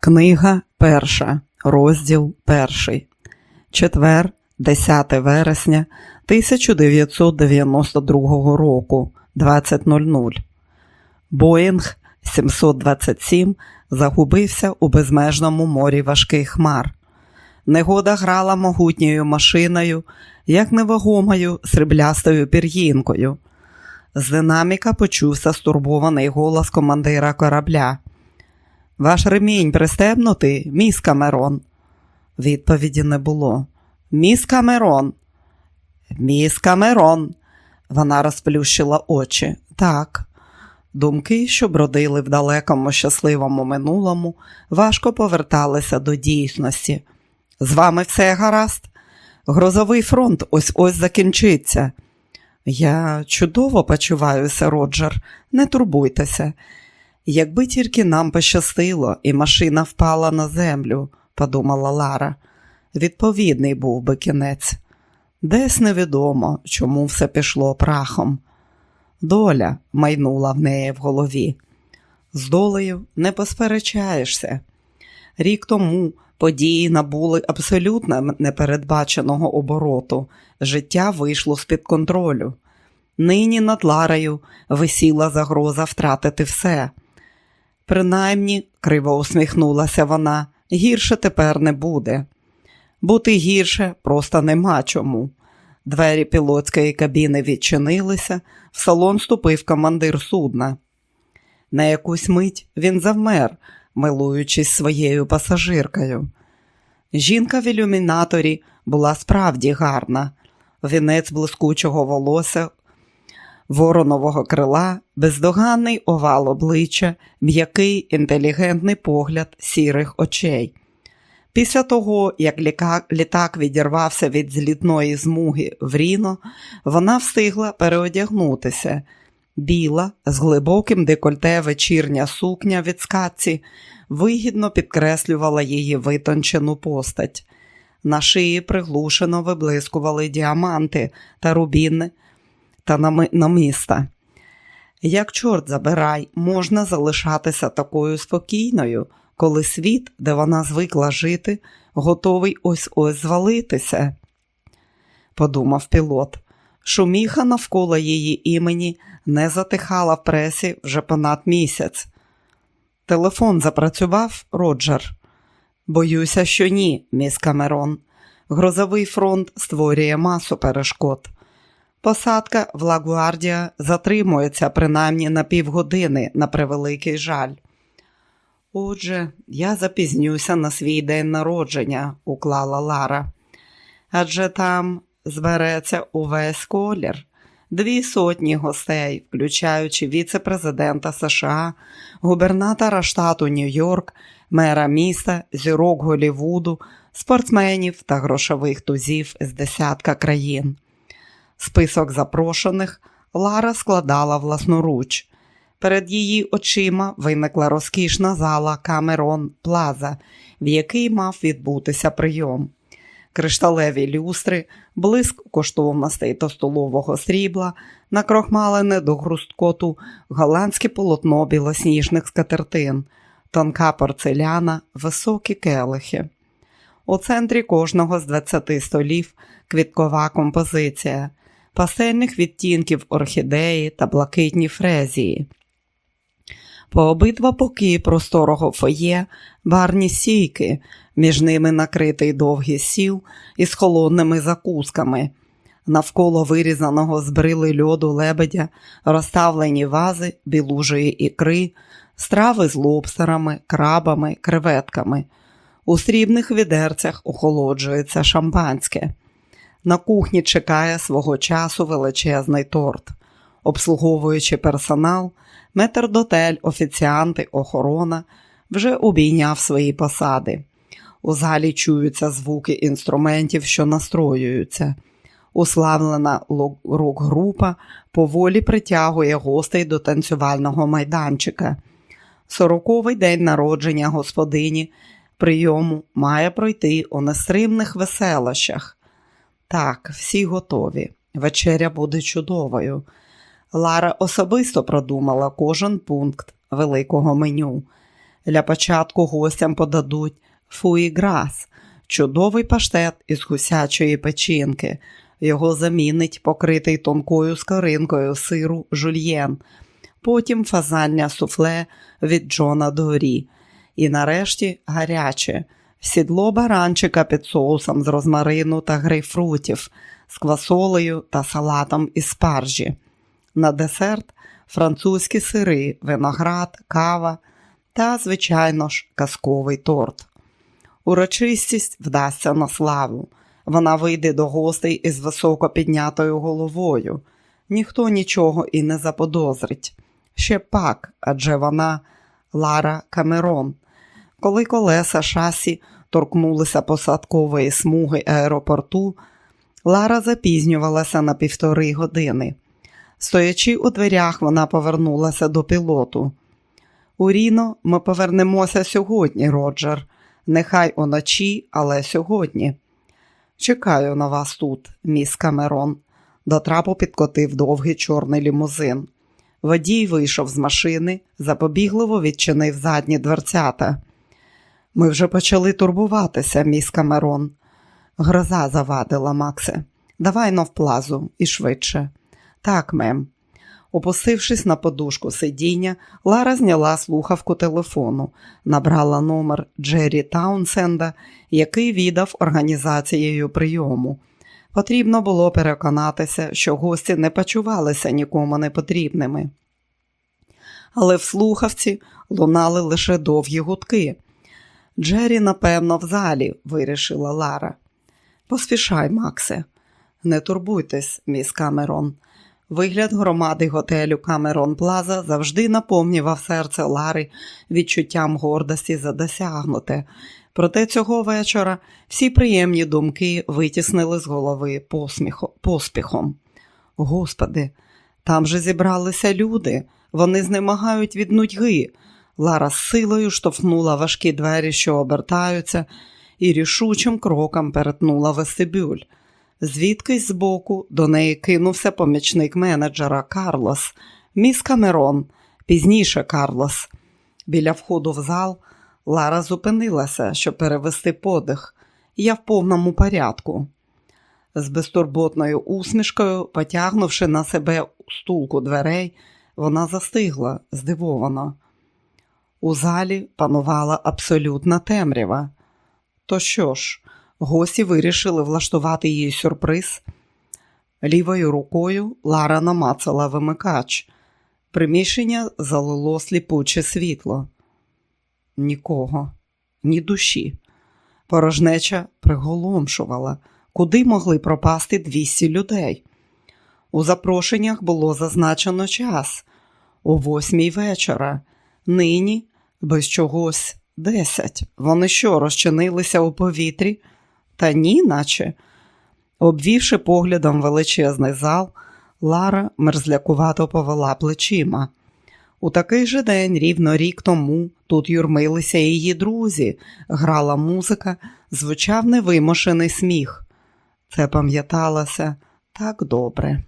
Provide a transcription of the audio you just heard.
Книга перша, розділ перший. Четвер, 10 вересня 1992 року 20.00. Боїнг 727 загубився у безмежному морі важких хмар. Негода грала могутньою машиною, як невагомою сріблястою пір'їнкою. З динаміка почувся стурбований голос командира корабля. Ваш ремінь пристебнутий, міс Камерон. Відповіді не було. Міс Камерон. Міс Камерон. Вона розплющила очі. Так. Думки, що бродили в далекому щасливому минулому, важко поверталися до дійсності. З вами все гаразд? Грозовий фронт ось ось закінчиться. Я чудово почуваюся, Роджер, не турбуйтеся. Якби тільки нам пощастило, і машина впала на землю, подумала Лара. Відповідний був би кінець. Десь невідомо, чому все пішло прахом. Доля майнула в неї в голові. З долею не посперечаєшся. Рік тому події набули абсолютно непередбаченого обороту. Життя вийшло з-під контролю. Нині над Ларою висіла загроза втратити все. Принаймні, криво усміхнулася вона, гірше тепер не буде. Бути гірше просто нема чому. Двері пілотської кабіни відчинилися, в салон ступив командир судна. На якусь мить він завмер, милуючись своєю пасажиркою. Жінка в ілюмінаторі була справді гарна, вінець блискучого волосся воронового крила, бездоганний овал обличчя, м'який інтелігентний погляд сірих очей. Після того, як літак відірвався від злітної змуги в Ріно, вона встигла переодягнутися. Біла, з глибоким декольте вечірня сукня від скатці вигідно підкреслювала її витончену постать. На шиї приглушено виблискували діаманти та рубіни, та намиста. Як, чорт забирай, можна залишатися такою спокійною, коли світ, де вона звикла жити, готовий ось ось звалитися, подумав пілот. Шуміха навколо її імені не затихала в пресі вже понад місяць. Телефон запрацював, Роджер. Боюся, що ні, міс Камерон. Грозовий фронт створює масу перешкод. Посадка в Лагуардія затримується принаймні на півгодини на превеликий жаль. Отже, я запізнюся на свій день народження, уклала Лара. Адже там збереться увесь колір, дві сотні гостей, включаючи віце-президента США, губернатора штату Нью-Йорк, мера міста, зірок Голівуду, спортсменів та грошових тузів з десятка країн. Список запрошених Лара складала власноруч. Перед її очима виникла розкішна зала Камерон Плаза, в якій мав відбутися прийом. Кришталеві люстри, блиск коштовностей та столового срібла, накрохмалене до грусткоту голландське полотно білосніжних скатертин, тонка порцеляна, високі келихи. У центрі кожного з 20 столів квіткова композиція пасельних відтінків орхідеї та блакитні фрезії. По обидва боки просторого фоє барні сійки, між ними накритий довгий сіл із холодними закусками. Навколо вирізаного з брили льоду лебедя розставлені вази білужої ікри, страви з лобстерами, крабами, креветками. У срібних відерцях охолоджується шампанське. На кухні чекає свого часу величезний торт, обслуговуючи персонал, метрдотель, офіціанти, охорона вже обійняв свої посади. У залі чуються звуки інструментів, що настроюються. Уславлена рок-група поволі притягує гостей до танцювального майданчика. Сороковий день народження господині прийому має пройти у нестримних веселощах. Так, всі готові. Вечеря буде чудовою. Лара особисто продумала кожен пункт великого меню. Для початку гостям подадуть фуїграс, чудовий паштет із гусячої печінки. Його замінить покритий тонкою скоринкою сиру жульєн, потім фазання суфле від Джона Дорі. І нарешті гаряче сідло баранчика під соусом з розмарину та грейпфрутів, з квасолею та салатом із спаржі. На десерт французькі сири, виноград, кава та, звичайно ж, казковий торт. Урочистість вдасться на славу. Вона вийде до гостей із високо піднятою головою. Ніхто нічого і не заподозрить. Ще пак, адже вона Лара Камерон. Коли колеса шасі торкнулися посадкової смуги аеропорту, Лара запізнювалася на півтори години. Стоячи у дверях, вона повернулася до пілоту. У Ріно ми повернемося сьогодні, Роджер. Нехай уночі, але сьогодні. Чекаю на вас тут, міс Камерон. До трапу підкотив довгий чорний лімузин. Водій вийшов з машини, запобігливо відчинив задні дверцята. Ми вже почали турбуватися, міс Камерон. Гроза завадила, Максе. Давай но в плазу і швидше. Так, мем. Опустившись на подушку сидіння, Лара зняла слухавку телефону, набрала номер Джері Таунсенда, який віддав організацією прийому. Потрібно було переконатися, що гості не почувалися нікому непотрібними. Але в слухавці лунали лише довгі гудки. Джері, напевно, в залі, вирішила Лара. Поспішай, Максе, не турбуйтесь, міс Камерон. Вигляд громади готелю Камерон Плаза завжди наповнював серце Лари відчуттям гордості за досягнуте. Проте цього вечора всі приємні думки витіснили з голови посміхо, поспіхом. Господи, там же зібралися люди, вони знемагають від нудьги. Лара з силою штовхнула важкі двері, що обертаються, і рішучим кроком перетнула вестибюль. Звідкись збоку до неї кинувся помічник менеджера Карлос, міс Камерон, пізніше Карлос. Біля входу в зал Лара зупинилася, щоб перевести подих. Я в повному порядку. З безтурботною усмішкою, потягнувши на себе стулку дверей, вона застигла здивовано. У залі панувала абсолютна темрява. То що ж, гості вирішили влаштувати їй сюрприз. Лівою рукою Лара намацала вимикач. Приміщення залило сліпуче світло. Нікого, ні душі. Порожнеча приголомшувала, куди могли пропасти 200 людей. У запрошеннях було зазначено час о восьмій вечора. Нині без чогось десять. Вони що, розчинилися у повітрі? Та ні, наче. Обвівши поглядом величезний зал, Лара мерзлякувато повела плечима. У такий же день, рівно рік тому, тут юрмилися її друзі, грала музика, звучав невимушений сміх. Це пам'яталося так добре.